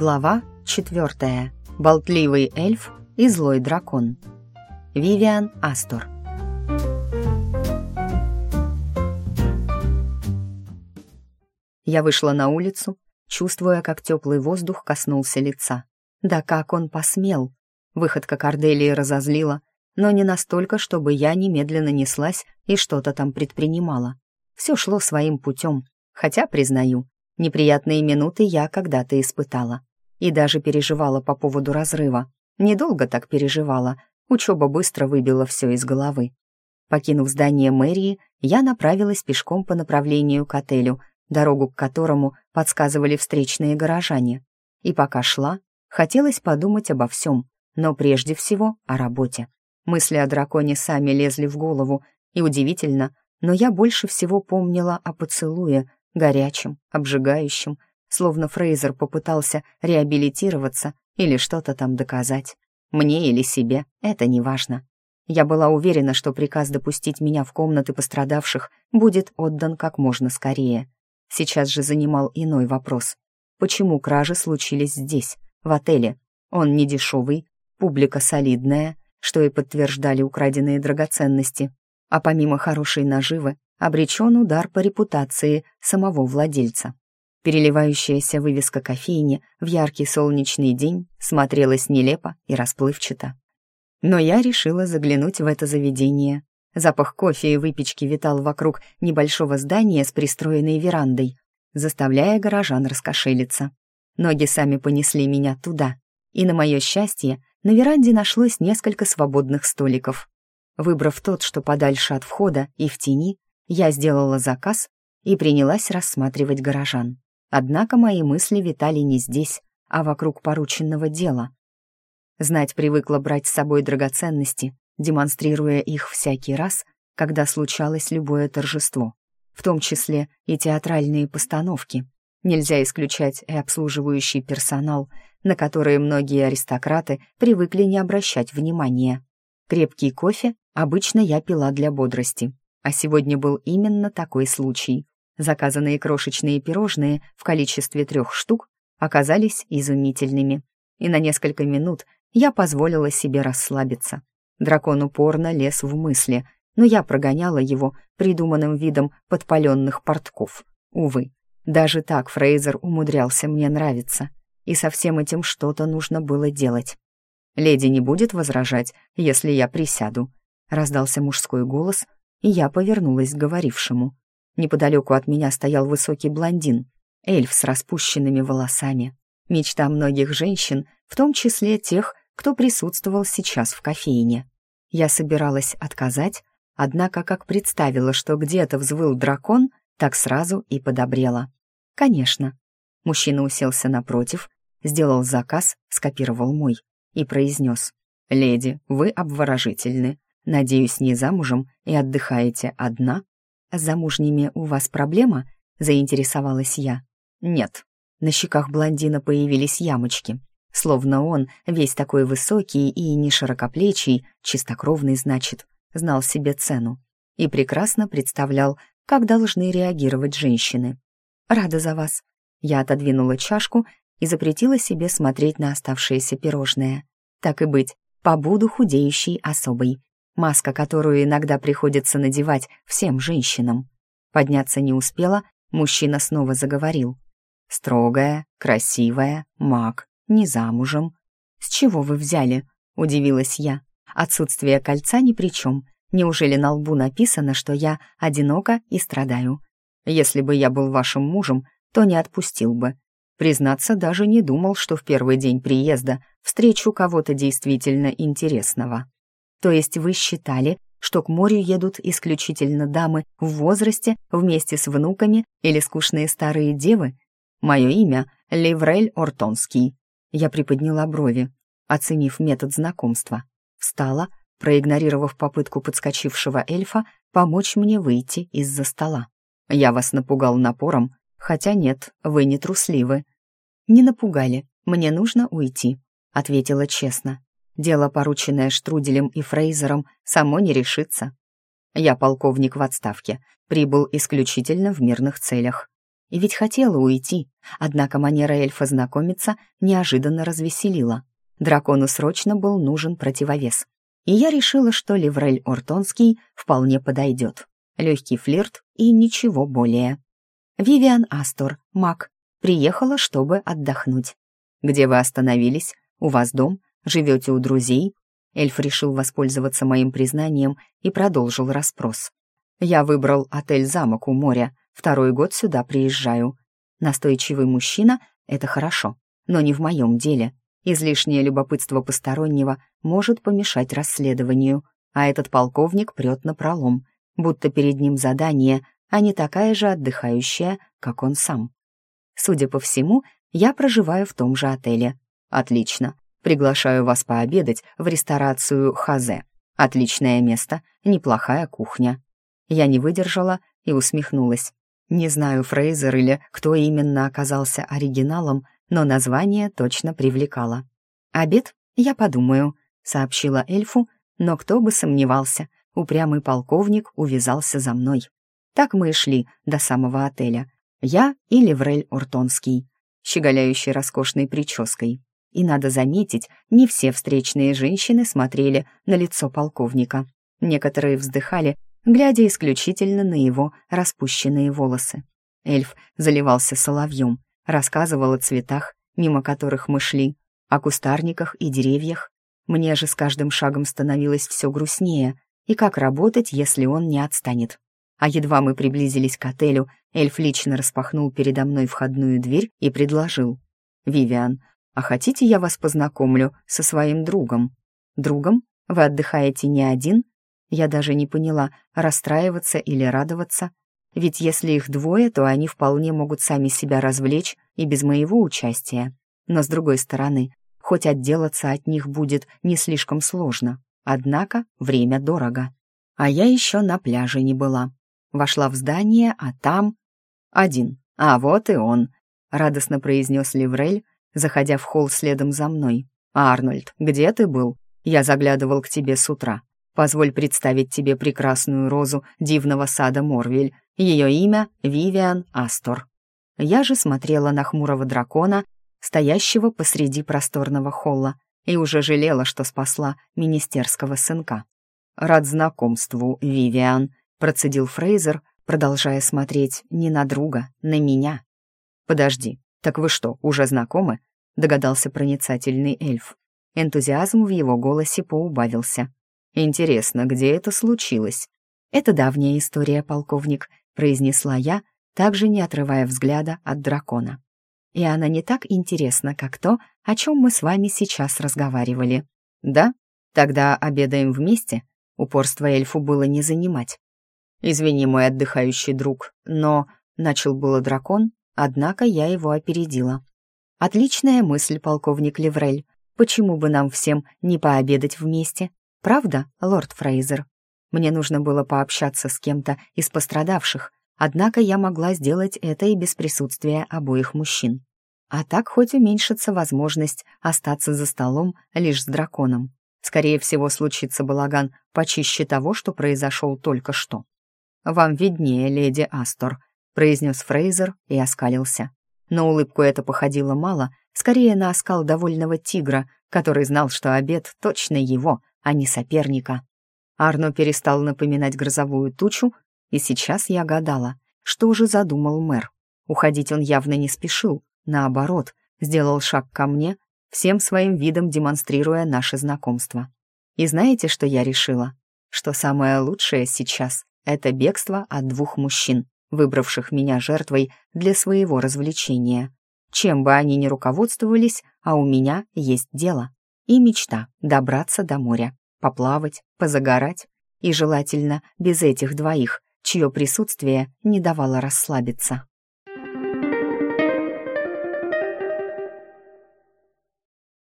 Глава четвертая. Болтливый эльф и злой дракон. Вивиан Астор. Я вышла на улицу, чувствуя, как теплый воздух коснулся лица. Да как он посмел! Выходка Корделии разозлила, но не настолько, чтобы я немедленно неслась и что-то там предпринимала. Все шло своим путем, хотя, признаю, неприятные минуты я когда-то испытала. И даже переживала по поводу разрыва. Недолго так переживала, учеба быстро выбила все из головы. Покинув здание мэрии, я направилась пешком по направлению к отелю, дорогу к которому подсказывали встречные горожане. И пока шла, хотелось подумать обо всем, но прежде всего о работе. Мысли о драконе сами лезли в голову, и удивительно, но я больше всего помнила о поцелуе, горячем, обжигающем, словно Фрейзер попытался реабилитироваться или что-то там доказать. Мне или себе, это не важно. Я была уверена, что приказ допустить меня в комнаты пострадавших будет отдан как можно скорее. Сейчас же занимал иной вопрос. Почему кражи случились здесь, в отеле? Он не дешевый, публика солидная, что и подтверждали украденные драгоценности. А помимо хорошей наживы, обречен удар по репутации самого владельца. Переливающаяся вывеска кофейни в яркий солнечный день смотрелась нелепо и расплывчато. Но я решила заглянуть в это заведение. Запах кофе и выпечки витал вокруг небольшого здания с пристроенной верандой, заставляя горожан раскошелиться. Ноги сами понесли меня туда, и, на мое счастье, на веранде нашлось несколько свободных столиков. Выбрав тот, что подальше от входа и в тени, я сделала заказ и принялась рассматривать горожан. Однако мои мысли витали не здесь, а вокруг порученного дела. Знать привыкла брать с собой драгоценности, демонстрируя их всякий раз, когда случалось любое торжество, в том числе и театральные постановки. Нельзя исключать и обслуживающий персонал, на которые многие аристократы привыкли не обращать внимания. Крепкий кофе обычно я пила для бодрости, а сегодня был именно такой случай. Заказанные крошечные пирожные в количестве трех штук оказались изумительными, и на несколько минут я позволила себе расслабиться. Дракон упорно лез в мысли, но я прогоняла его придуманным видом подпаленных портков. Увы, даже так Фрейзер умудрялся мне нравиться, и со всем этим что-то нужно было делать. «Леди не будет возражать, если я присяду», — раздался мужской голос, и я повернулась к говорившему. Неподалеку от меня стоял высокий блондин, эльф с распущенными волосами. Мечта многих женщин, в том числе тех, кто присутствовал сейчас в кофейне. Я собиралась отказать, однако как представила, что где-то взвыл дракон, так сразу и подобрела. Конечно. Мужчина уселся напротив, сделал заказ, скопировал мой и произнес. «Леди, вы обворожительны. Надеюсь, не замужем и отдыхаете одна?» «С замужними у вас проблема?» — заинтересовалась я. «Нет». На щеках блондина появились ямочки. Словно он, весь такой высокий и не широкоплечий, чистокровный, значит, знал себе цену и прекрасно представлял, как должны реагировать женщины. «Рада за вас». Я отодвинула чашку и запретила себе смотреть на оставшиеся пирожные. Так и быть, побуду худеющей особой маска, которую иногда приходится надевать всем женщинам. Подняться не успела, мужчина снова заговорил. «Строгая, красивая, маг, не замужем». «С чего вы взяли?» — удивилась я. «Отсутствие кольца ни при чем. Неужели на лбу написано, что я одинока и страдаю? Если бы я был вашим мужем, то не отпустил бы. Признаться, даже не думал, что в первый день приезда встречу кого-то действительно интересного. То есть вы считали, что к морю едут исключительно дамы в возрасте вместе с внуками или скучные старые девы? Мое имя — Леврель Ортонский. Я приподняла брови, оценив метод знакомства. Встала, проигнорировав попытку подскочившего эльфа помочь мне выйти из-за стола. Я вас напугал напором, хотя нет, вы не трусливы. Не напугали, мне нужно уйти, ответила честно. Дело, порученное Штруделем и Фрейзером, само не решится. Я полковник в отставке, прибыл исключительно в мирных целях. и ведь хотела уйти, однако манера эльфа знакомиться неожиданно развеселила. Дракону срочно был нужен противовес. И я решила, что Леврель Ортонский вполне подойдет. Легкий флирт и ничего более. Вивиан Астор, маг, приехала, чтобы отдохнуть. «Где вы остановились? У вас дом? Живете у друзей?» Эльф решил воспользоваться моим признанием и продолжил расспрос. «Я выбрал отель-замок у моря. Второй год сюда приезжаю. Настойчивый мужчина — это хорошо, но не в моем деле. Излишнее любопытство постороннего может помешать расследованию, а этот полковник прет на пролом, будто перед ним задание, а не такая же отдыхающая, как он сам. Судя по всему, я проживаю в том же отеле. Отлично. Приглашаю вас пообедать в ресторацию Хазе. Отличное место, неплохая кухня. Я не выдержала и усмехнулась. Не знаю, Фрейзер или кто именно оказался оригиналом, но название точно привлекало. «Обед? Я подумаю», — сообщила эльфу, но кто бы сомневался, упрямый полковник увязался за мной. Так мы и шли до самого отеля. Я и Леврель Ортонский, щеголяющий роскошной прической. И надо заметить, не все встречные женщины смотрели на лицо полковника. Некоторые вздыхали, глядя исключительно на его распущенные волосы. Эльф заливался соловьем, рассказывал о цветах, мимо которых мы шли, о кустарниках и деревьях. Мне же с каждым шагом становилось все грустнее, и как работать, если он не отстанет. А едва мы приблизились к отелю, эльф лично распахнул передо мной входную дверь и предложил. «Вивиан, а хотите я вас познакомлю со своим другом?» «Другом? Вы отдыхаете не один?» Я даже не поняла, расстраиваться или радоваться. Ведь если их двое, то они вполне могут сами себя развлечь и без моего участия. Но с другой стороны, хоть отделаться от них будет не слишком сложно. Однако время дорого. А я еще на пляже не была. Вошла в здание, а там... Один. А вот и он, радостно произнес Ливрель, заходя в холл следом за мной. «Арнольд, где ты был? Я заглядывал к тебе с утра. Позволь представить тебе прекрасную розу дивного сада Морвель. Ее имя — Вивиан Астор». Я же смотрела на хмурого дракона, стоящего посреди просторного холла, и уже жалела, что спасла министерского сынка. «Рад знакомству, Вивиан», — процедил Фрейзер, продолжая смотреть не на друга, на меня. «Подожди, так вы что, уже знакомы?» — догадался проницательный эльф. Энтузиазм в его голосе поубавился. «Интересно, где это случилось?» «Это давняя история, полковник», — произнесла я, также не отрывая взгляда от дракона. «И она не так интересна, как то, о чем мы с вами сейчас разговаривали». «Да? Тогда обедаем вместе?» Упорство эльфу было не занимать. «Извини, мой отдыхающий друг, но...» — начал было дракон, однако я его опередила. «Отличная мысль, полковник Леврель. Почему бы нам всем не пообедать вместе? Правда, лорд Фрейзер? Мне нужно было пообщаться с кем-то из пострадавших, однако я могла сделать это и без присутствия обоих мужчин. А так хоть уменьшится возможность остаться за столом лишь с драконом. Скорее всего, случится балаган почище того, что произошел только что. «Вам виднее, леди Астор», — произнес Фрейзер и оскалился. Но улыбку это походило мало, скорее на оскал довольного тигра, который знал, что обед точно его, а не соперника. Арно перестал напоминать грозовую тучу, и сейчас я гадала, что же задумал мэр. Уходить он явно не спешил, наоборот, сделал шаг ко мне, всем своим видом демонстрируя наше знакомство. И знаете, что я решила? Что самое лучшее сейчас — это бегство от двух мужчин, выбравших меня жертвой для своего развлечения. Чем бы они ни руководствовались, а у меня есть дело. И мечта — добраться до моря, поплавать, позагорать. И желательно без этих двоих, чье присутствие не давало расслабиться.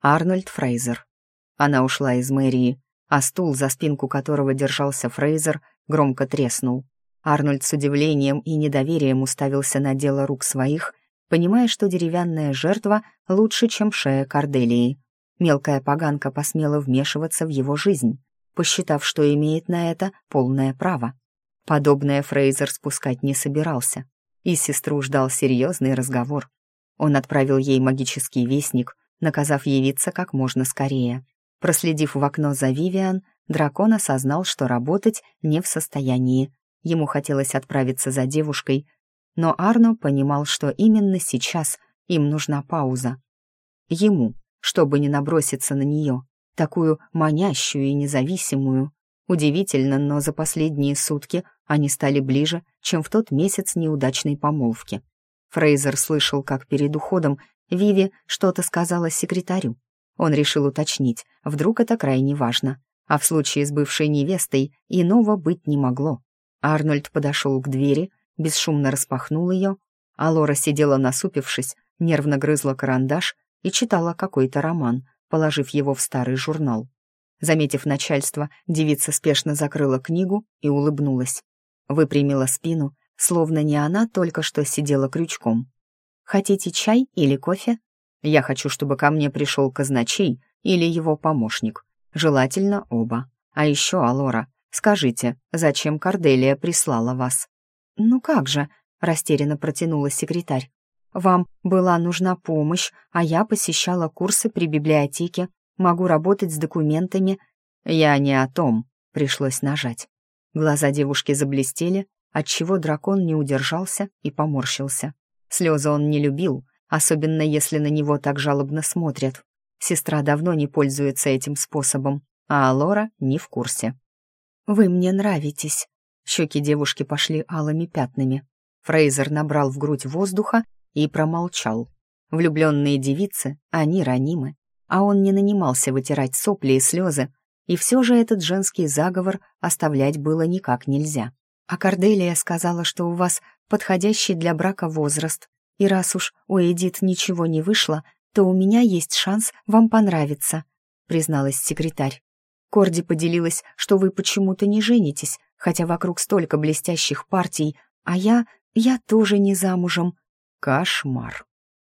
Арнольд Фрейзер. Она ушла из мэрии, а стул, за спинку которого держался Фрейзер, громко треснул. Арнольд с удивлением и недоверием уставился на дело рук своих, понимая, что деревянная жертва лучше, чем шея Корделии. Мелкая поганка посмела вмешиваться в его жизнь, посчитав, что имеет на это полное право. Подобное Фрейзер спускать не собирался. и сестру ждал серьезный разговор. Он отправил ей магический вестник, наказав явиться как можно скорее. Проследив в окно за Вивиан, дракон осознал, что работать не в состоянии. Ему хотелось отправиться за девушкой, но Арно понимал, что именно сейчас им нужна пауза. Ему, чтобы не наброситься на нее, такую манящую и независимую. Удивительно, но за последние сутки они стали ближе, чем в тот месяц неудачной помолвки. Фрейзер слышал, как перед уходом Виви что-то сказала секретарю. Он решил уточнить, вдруг это крайне важно. А в случае с бывшей невестой иного быть не могло. Арнольд подошел к двери, бесшумно распахнул ее, а Лора сидела насупившись, нервно грызла карандаш и читала какой-то роман, положив его в старый журнал. Заметив начальство, девица спешно закрыла книгу и улыбнулась. Выпрямила спину, словно не она только что сидела крючком. «Хотите чай или кофе?» «Я хочу, чтобы ко мне пришел казначей или его помощник. Желательно оба. А еще, Алора, скажите, зачем Корделия прислала вас?» «Ну как же», — растерянно протянула секретарь. «Вам была нужна помощь, а я посещала курсы при библиотеке, могу работать с документами». «Я не о том», — пришлось нажать. Глаза девушки заблестели, отчего дракон не удержался и поморщился. Слезы он не любил, особенно если на него так жалобно смотрят. Сестра давно не пользуется этим способом, а Алора не в курсе. «Вы мне нравитесь», Щеки девушки пошли алыми пятнами. Фрейзер набрал в грудь воздуха и промолчал. Влюбленные девицы, они ранимы, а он не нанимался вытирать сопли и слезы, и все же этот женский заговор оставлять было никак нельзя. А Корделия сказала, что у вас подходящий для брака возраст, и раз уж у Эдит ничего не вышло, то у меня есть шанс вам понравиться», — призналась секретарь. Корди поделилась, что вы почему-то не женитесь, хотя вокруг столько блестящих партий, а я... я тоже не замужем. Кошмар.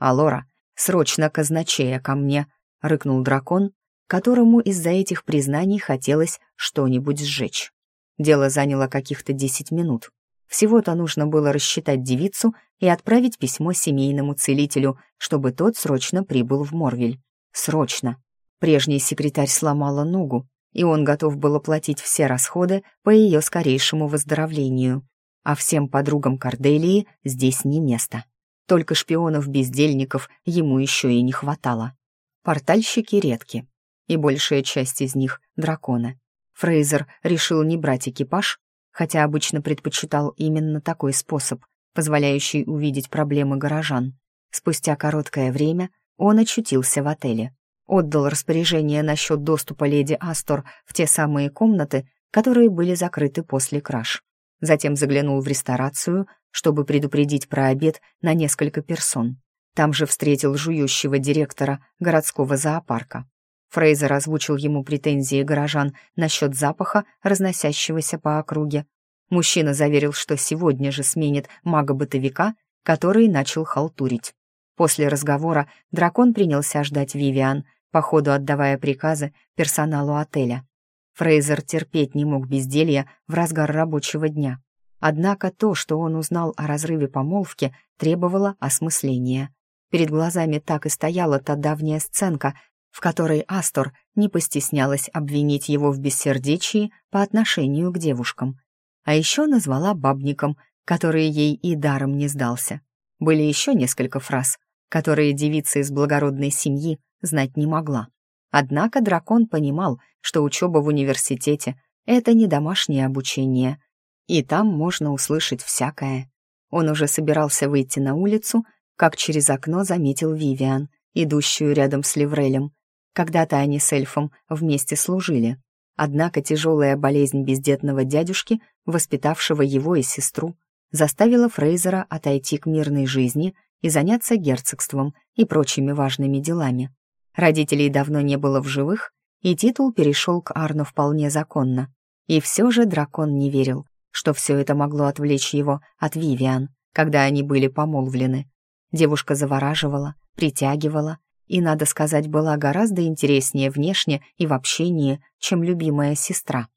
«Алора, срочно казначея ко мне!» — рыкнул дракон, которому из-за этих признаний хотелось что-нибудь сжечь. Дело заняло каких-то десять минут. Всего-то нужно было рассчитать девицу и отправить письмо семейному целителю, чтобы тот срочно прибыл в Морвель. Срочно. Прежний секретарь сломала ногу, и он готов был оплатить все расходы по ее скорейшему выздоровлению. А всем подругам Корделии здесь не место. Только шпионов-бездельников ему еще и не хватало. Портальщики редки, и большая часть из них — драконы. Фрейзер решил не брать экипаж, хотя обычно предпочитал именно такой способ, позволяющий увидеть проблемы горожан. Спустя короткое время он очутился в отеле отдал распоряжение насчет доступа леди Астор в те самые комнаты, которые были закрыты после краж. Затем заглянул в ресторацию, чтобы предупредить про обед на несколько персон. Там же встретил жующего директора городского зоопарка. Фрейзер озвучил ему претензии горожан насчет запаха, разносящегося по округе. Мужчина заверил, что сегодня же сменит мага-бытовика, который начал халтурить. После разговора дракон принялся ждать Вивиан, по ходу отдавая приказы персоналу отеля. Фрейзер терпеть не мог безделья в разгар рабочего дня. Однако то, что он узнал о разрыве помолвки, требовало осмысления. Перед глазами так и стояла та давняя сценка, в которой Астор не постеснялась обвинить его в бессердечии по отношению к девушкам. А еще назвала бабником, который ей и даром не сдался. Были еще несколько фраз, которые девица из благородной семьи знать не могла. Однако дракон понимал, что учеба в университете — это не домашнее обучение, и там можно услышать всякое. Он уже собирался выйти на улицу, как через окно заметил Вивиан, идущую рядом с Леврелем. Когда-то они с эльфом вместе служили. Однако тяжелая болезнь бездетного дядюшки, воспитавшего его и сестру, заставила Фрейзера отойти к мирной жизни и заняться герцогством и прочими важными делами. Родителей давно не было в живых, и титул перешел к Арну вполне законно. И все же дракон не верил, что все это могло отвлечь его от Вивиан, когда они были помолвлены. Девушка завораживала, притягивала, и, надо сказать, была гораздо интереснее внешне и в общении, чем любимая сестра.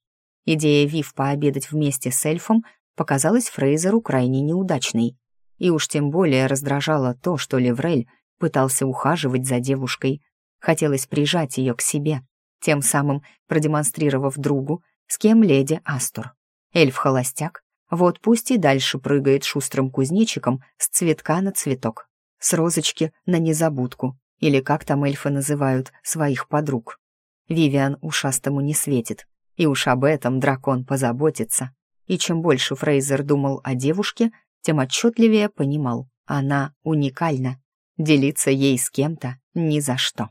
Идея Вив пообедать вместе с эльфом показалась Фрейзеру крайне неудачной. и уж тем более раздражало то, что Леврель пытался ухаживать за девушкой. Хотелось прижать ее к себе, тем самым продемонстрировав другу, с кем леди Астор. Эльф-холостяк, вот пусть и дальше прыгает шустрым кузнечиком с цветка на цветок, с розочки на незабудку, или как там эльфы называют своих подруг. Вивиан ушастому не светит, и уж об этом дракон позаботится. И чем больше Фрейзер думал о девушке, тем отчетливее понимал, она уникальна. Делиться ей с кем-то ни за что.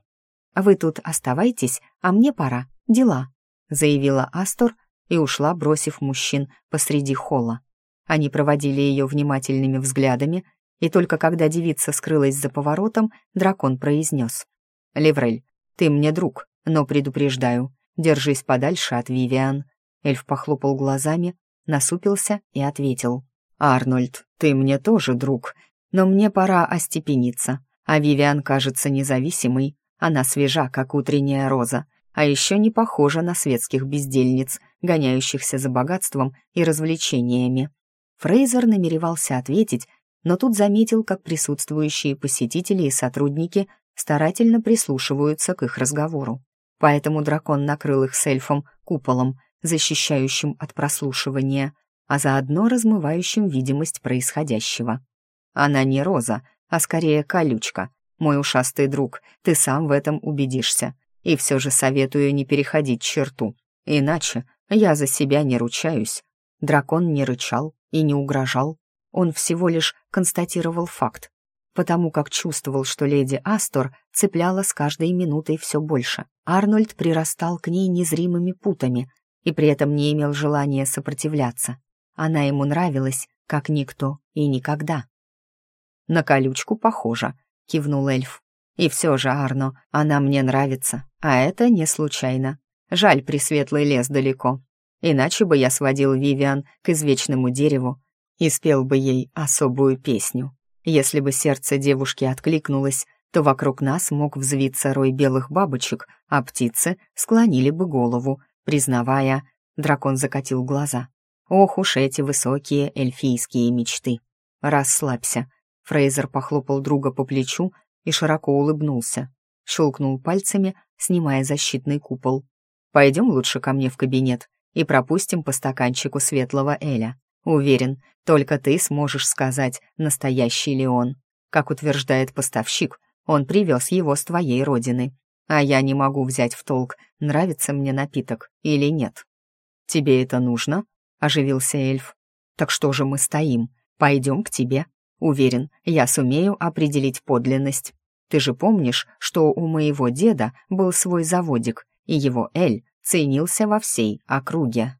«Вы тут оставайтесь, а мне пора, дела», заявила Астор и ушла, бросив мужчин посреди холла. Они проводили ее внимательными взглядами, и только когда девица скрылась за поворотом, дракон произнес. «Леврель, ты мне друг, но предупреждаю, держись подальше от Вивиан». Эльф похлопал глазами, насупился и ответил. «Арнольд, ты мне тоже друг, но мне пора остепениться, а Вивиан кажется независимой, она свежа, как утренняя роза, а еще не похожа на светских бездельниц, гоняющихся за богатством и развлечениями». Фрейзер намеревался ответить, но тут заметил, как присутствующие посетители и сотрудники старательно прислушиваются к их разговору. Поэтому дракон накрыл их с эльфом куполом, защищающим от прослушивания, а заодно размывающим видимость происходящего. Она не роза, а скорее колючка. Мой ушастый друг, ты сам в этом убедишься. И все же советую не переходить черту. Иначе я за себя не ручаюсь. Дракон не рычал и не угрожал. Он всего лишь констатировал факт, потому как чувствовал, что леди Астор цепляла с каждой минутой все больше. Арнольд прирастал к ней незримыми путами и при этом не имел желания сопротивляться. Она ему нравилась, как никто и никогда. «На колючку похоже», — кивнул эльф. «И все же, Арно, она мне нравится, а это не случайно. Жаль, пресветлый лес далеко. Иначе бы я сводил Вивиан к извечному дереву и спел бы ей особую песню. Если бы сердце девушки откликнулось, то вокруг нас мог взвиться рой белых бабочек, а птицы склонили бы голову, признавая, дракон закатил глаза. Ох уж эти высокие эльфийские мечты. Расслабься. Фрейзер похлопал друга по плечу и широко улыбнулся. Щелкнул пальцами, снимая защитный купол. «Пойдем лучше ко мне в кабинет и пропустим по стаканчику светлого Эля. Уверен, только ты сможешь сказать, настоящий ли он. Как утверждает поставщик, он привез его с твоей родины. А я не могу взять в толк, нравится мне напиток или нет. «Тебе это нужно?» — оживился эльф. «Так что же мы стоим? Пойдем к тебе. Уверен, я сумею определить подлинность. Ты же помнишь, что у моего деда был свой заводик, и его Эль ценился во всей округе».